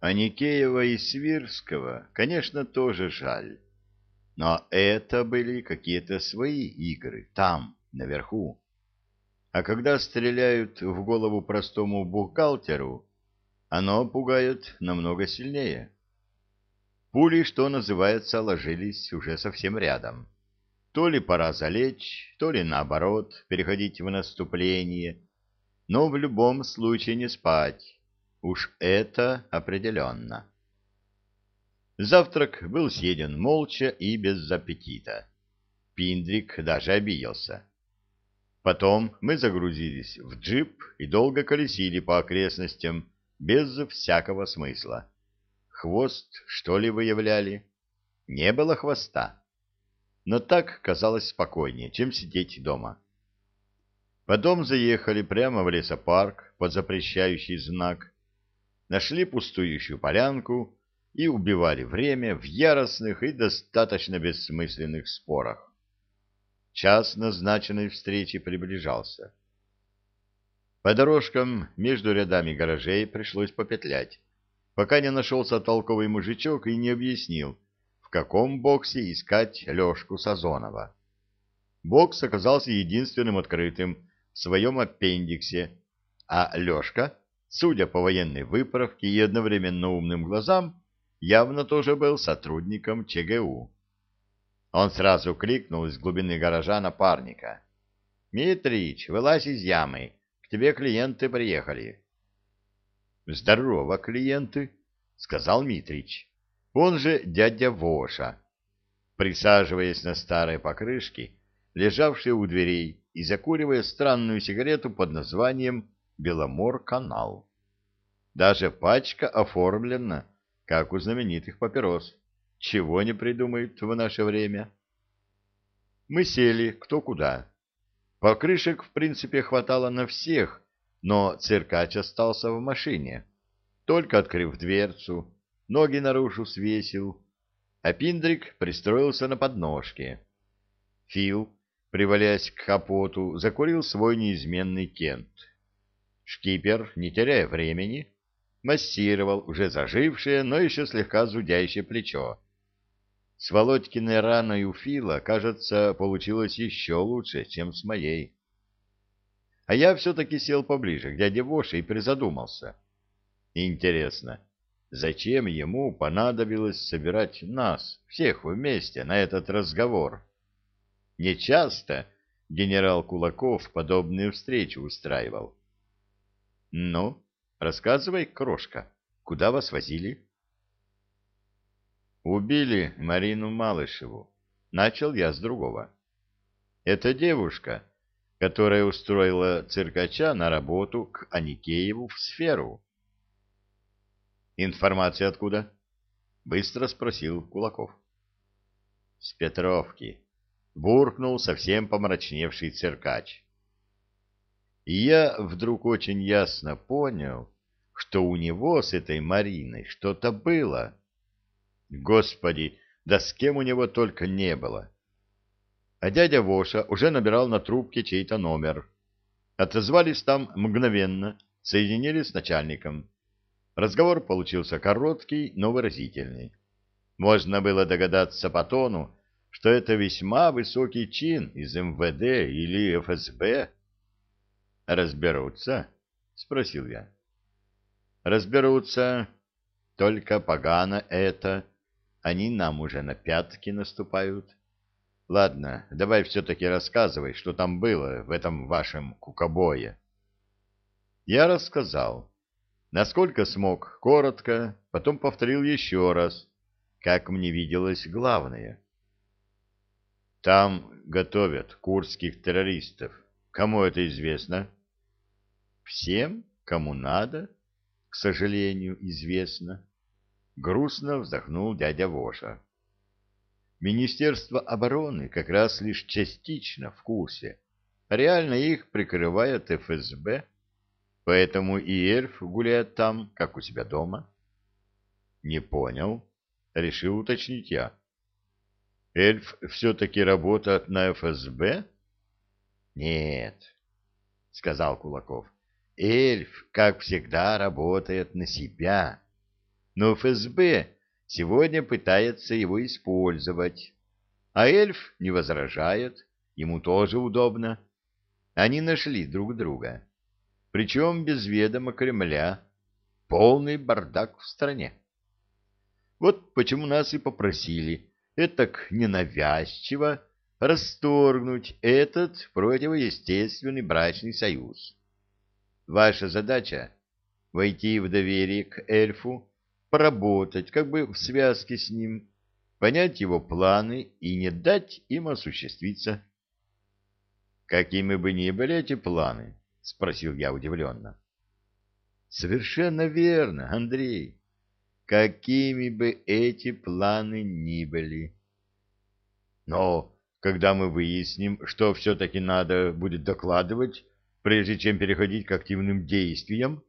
А Никеева и Свирского, конечно, тоже жаль. Но это были какие-то свои игры, там, наверху. А когда стреляют в голову простому бухгалтеру, оно пугает намного сильнее. Пули, что называется, ложились уже совсем рядом. То ли пора залечь, то ли наоборот, переходить в наступление, но в любом случае не спать. Уж это определенно. Завтрак был съеден молча и без аппетита. Пиндрик даже обиделся. Потом мы загрузились в джип и долго колесили по окрестностям без всякого смысла. Хвост, что ли, выявляли? Не было хвоста. Но так казалось спокойнее, чем сидеть дома. Потом заехали прямо в лесопарк под запрещающий знак, нашли пустующую полянку и убивали время в яростных и достаточно бессмысленных спорах. Час назначенной встречи приближался. По дорожкам между рядами гаражей пришлось попетлять, пока не нашелся толковый мужичок и не объяснил, в каком боксе искать Лешку Сазонова. Бокс оказался единственным открытым в своем аппендиксе, а Лешка, судя по военной выправке и одновременно умным глазам, явно тоже был сотрудником ЧГУ. Он сразу кликнул из глубины гаража напарника. «Митрич, вылазь из ямы, к тебе клиенты приехали». «Здорово, клиенты», — сказал Митрич. Он же дядя Воша. Присаживаясь на старой покрышке, лежавшей у дверей, и закуривая странную сигарету под названием «Беломор-канал». Даже пачка оформлена, как у знаменитых папирос. Чего не придумают в наше время? Мы сели кто куда. Покрышек, в принципе, хватало на всех, но циркач остался в машине. Только открыв дверцу, ноги наружу свесил, а Пиндрик пристроился на подножке. Фил, привалясь к капоту, закурил свой неизменный кент. Шкипер, не теряя времени, массировал уже зажившее, но еще слегка зудящее плечо. С Володькиной раной у Фила, кажется, получилось еще лучше, чем с моей. А я все-таки сел поближе к дяде Воше и призадумался. Интересно, зачем ему понадобилось собирать нас, всех вместе, на этот разговор? Нечасто генерал Кулаков подобные встречи устраивал. — Ну, рассказывай, крошка, куда вас возили? — Убили Марину Малышеву. Начал я с другого. Это девушка, которая устроила циркача на работу к Аникееву в сферу. «Информация откуда?» — быстро спросил Кулаков. «С Петровки», — буркнул совсем помрачневший циркач. И я вдруг очень ясно понял, что у него с этой Мариной что-то было. Господи, да с кем у него только не было. А дядя Воша уже набирал на трубке чей-то номер. Отозвались там мгновенно, соединили с начальником. Разговор получился короткий, но выразительный. Можно было догадаться по тону, что это весьма высокий чин из МВД или ФСБ. «Разберутся?» — спросил я. «Разберутся. Только погано это. Они нам уже на пятки наступают. Ладно, давай все-таки рассказывай, что там было в этом вашем кукобое». Я рассказал. Насколько смог, коротко, потом повторил еще раз, как мне виделось главное. Там готовят курских террористов. Кому это известно? Всем, кому надо, к сожалению, известно. Грустно вздохнул дядя Воша. Министерство обороны как раз лишь частично в курсе. Реально их прикрывает ФСБ. Поэтому и эльф гуляет там, как у себя дома. Не понял. Решил уточнить я. Эльф все-таки работает на ФСБ? Нет, сказал Кулаков. Эльф, как всегда, работает на себя. но ФСБ сегодня пытается его использовать. А эльф не возражает, ему тоже удобно. Они нашли друг друга. Причем без ведома Кремля. Полный бардак в стране. Вот почему нас и попросили, этак ненавязчиво, расторгнуть этот противоестественный брачный союз. Ваша задача — войти в доверие к эльфу, поработать как бы в связке с ним, понять его планы и не дать им осуществиться. «Какими бы ни были эти планы?» — спросил я удивленно. «Совершенно верно, Андрей. Какими бы эти планы ни были. Но когда мы выясним, что все-таки надо будет докладывать, прежде чем переходить к активным действиям?»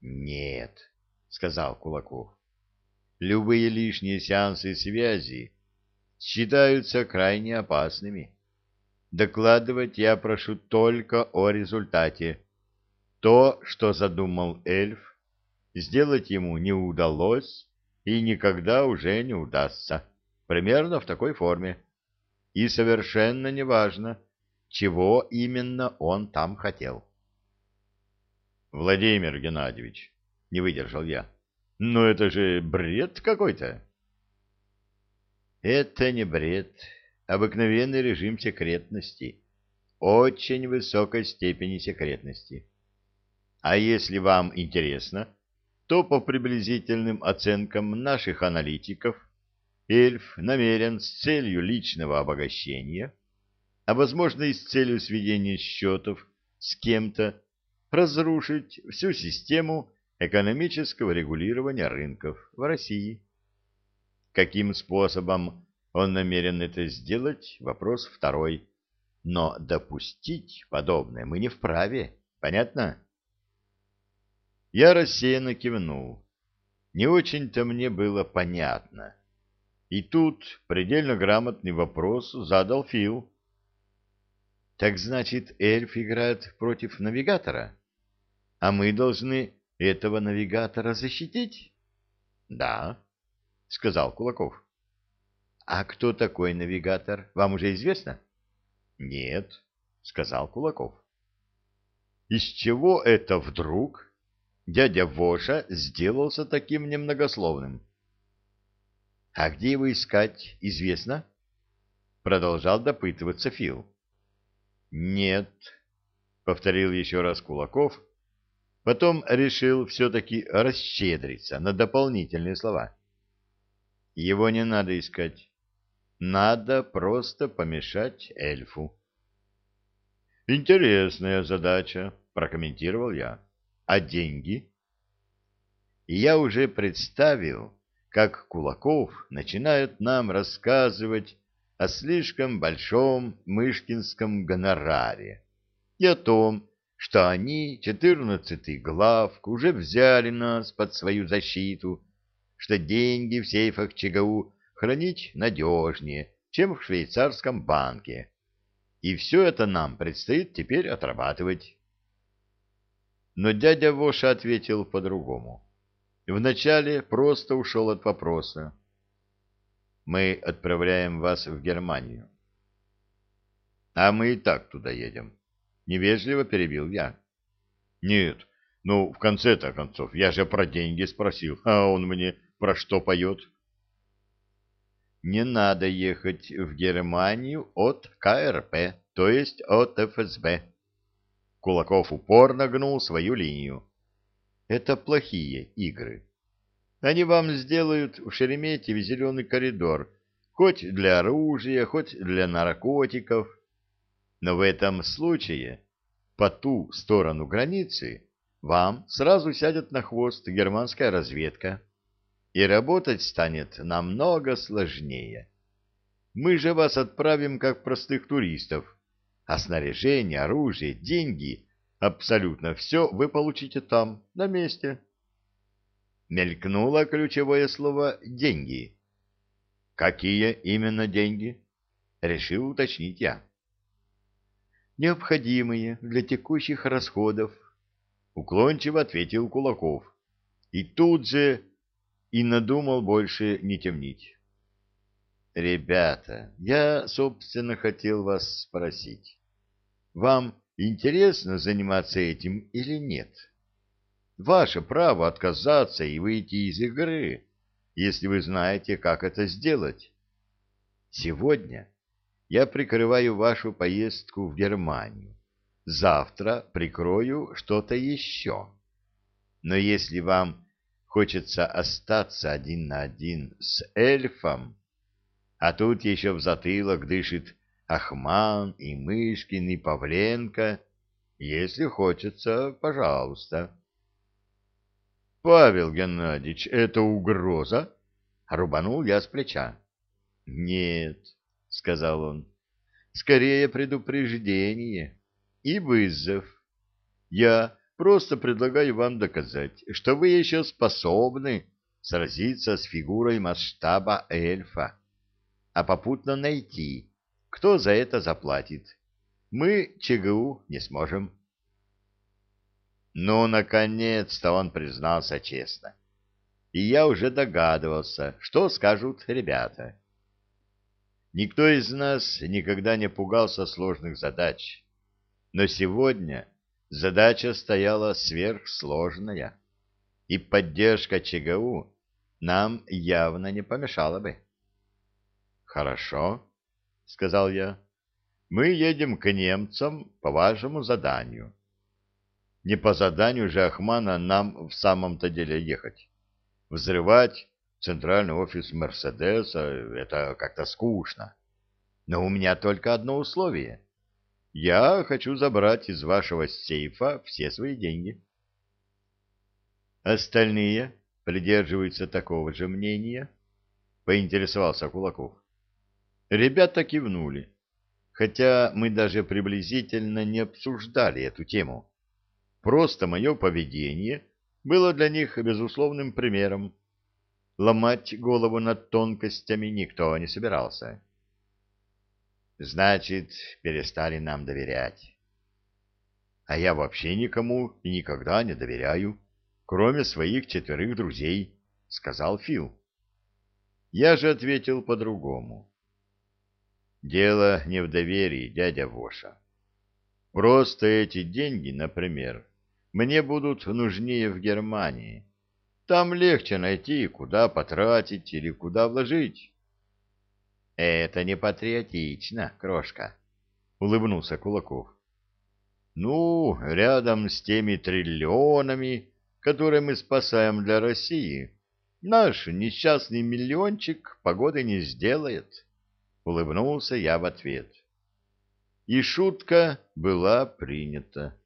«Нет», — сказал Кулаков. «Любые лишние сеансы связи считаются крайне опасными. Докладывать я прошу только о результате. То, что задумал эльф, сделать ему не удалось и никогда уже не удастся. Примерно в такой форме. И совершенно неважно, чего именно он там хотел. Владимир Геннадьевич, не выдержал я. Но это же бред какой-то. Это не бред, обыкновенный режим секретности, очень высокой степени секретности. А если вам интересно, то по приблизительным оценкам наших аналитиков эльф намерен с целью личного обогащения, а возможно и с целью сведения счетов с кем-то, разрушить всю систему экономического регулирования рынков в России. Каким способом он намерен это сделать, вопрос второй. Но допустить подобное мы не вправе. Понятно? Я рассеянно кивнул. Не очень-то мне было понятно. И тут предельно грамотный вопрос задал Фил. Так значит, эльф играет против навигатора? А мы должны этого навигатора защитить? Да, сказал Кулаков. А кто такой навигатор, вам уже известно? Нет, сказал Кулаков. Из чего это вдруг дядя Воша сделался таким немногословным? А где его искать, известно? Продолжал допытываться Фил. Нет, повторил еще раз Кулаков, потом решил все-таки расщедриться на дополнительные слова. Его не надо искать. Надо просто помешать эльфу. Интересная задача, прокомментировал я. А деньги? Я уже представил, как Кулаков начинает нам рассказывать о слишком большом мышкинском гонораре и о том, что они, четырнадцатый главк, уже взяли нас под свою защиту, что деньги в сейфах ЧГУ хранить надежнее, чем в швейцарском банке. И все это нам предстоит теперь отрабатывать. Но дядя Воша ответил по-другому. Вначале просто ушел от вопроса. Мы отправляем вас в Германию. А мы и так туда едем. Невежливо перебил я. Нет, ну, в конце-то концов, я же про деньги спросил, а он мне про что поет? не надо ехать в Германию от КРП, то есть от ФСБ. Кулаков упорно гнул свою линию. Это плохие игры. Они вам сделают в Шереметьеве зеленый коридор, хоть для оружия, хоть для наркотиков. Но в этом случае по ту сторону границы вам сразу сядет на хвост германская разведка и работать станет намного сложнее. Мы же вас отправим как простых туристов, а снаряжение, оружие, деньги, абсолютно все вы получите там, на месте. Мелькнуло ключевое слово «деньги». Какие именно деньги? Решил уточнить я. Необходимые для текущих расходов, уклончиво ответил Кулаков. И тут же и надумал больше не темнить. «Ребята, я, собственно, хотел вас спросить. Вам интересно заниматься этим или нет? Ваше право отказаться и выйти из игры, если вы знаете, как это сделать. Сегодня я прикрываю вашу поездку в Германию. Завтра прикрою что-то еще. Но если вам хочется остаться один на один с эльфом, а тут еще в затылок дышит Ахман и Мышкин и Павленко, если хочется, пожалуйста. Павел Геннадьевич, это угроза? Рубанул я с плеча. Нет, сказал он, скорее предупреждение и вызов. Я просто предлагаю вам доказать, что вы еще способны сразиться с фигурой масштаба эльфа, а попутно найти, кто за это заплатит. Мы ЧГУ не сможем. Ну, наконец-то он признался честно. И я уже догадывался, что скажут ребята. Никто из нас никогда не пугался сложных задач. Но сегодня задача стояла сверхсложная, и поддержка ЧГУ нам явно не помешала бы. «Хорошо», — сказал я, — «мы едем к немцам по вашему заданию». Не по заданию же Ахмана нам в самом-то деле ехать. Взрывать центральный офис Мерседеса — это как-то скучно. Но у меня только одно условие — я хочу забрать из вашего сейфа все свои деньги. Остальные придерживаются такого же мнения, поинтересовался Кулаков. Ребята кивнули, хотя мы даже приблизительно не обсуждали эту тему. Просто мое поведение было для них безусловным примером. Ломать голову над тонкостями никто не собирался. Значит, перестали нам доверять. А я вообще никому и никогда не доверяю, кроме своих четверых друзей, — сказал Фил. Я же ответил по-другому. Дело не в доверии, дядя Воша. Просто эти деньги, например, мне будут нужнее в Германии. Там легче найти, куда потратить или куда вложить. — Это не патриотично, крошка, — улыбнулся Кулаков. — Ну, рядом с теми триллионами, которые мы спасаем для России, наш несчастный миллиончик погоды не сделает, — улыбнулся я в ответ. И шутка была принята.